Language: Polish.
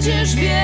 będziesz wiedział.